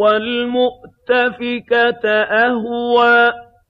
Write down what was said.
وَالْمُؤْتَفِكَةَ أَهْوَىٰ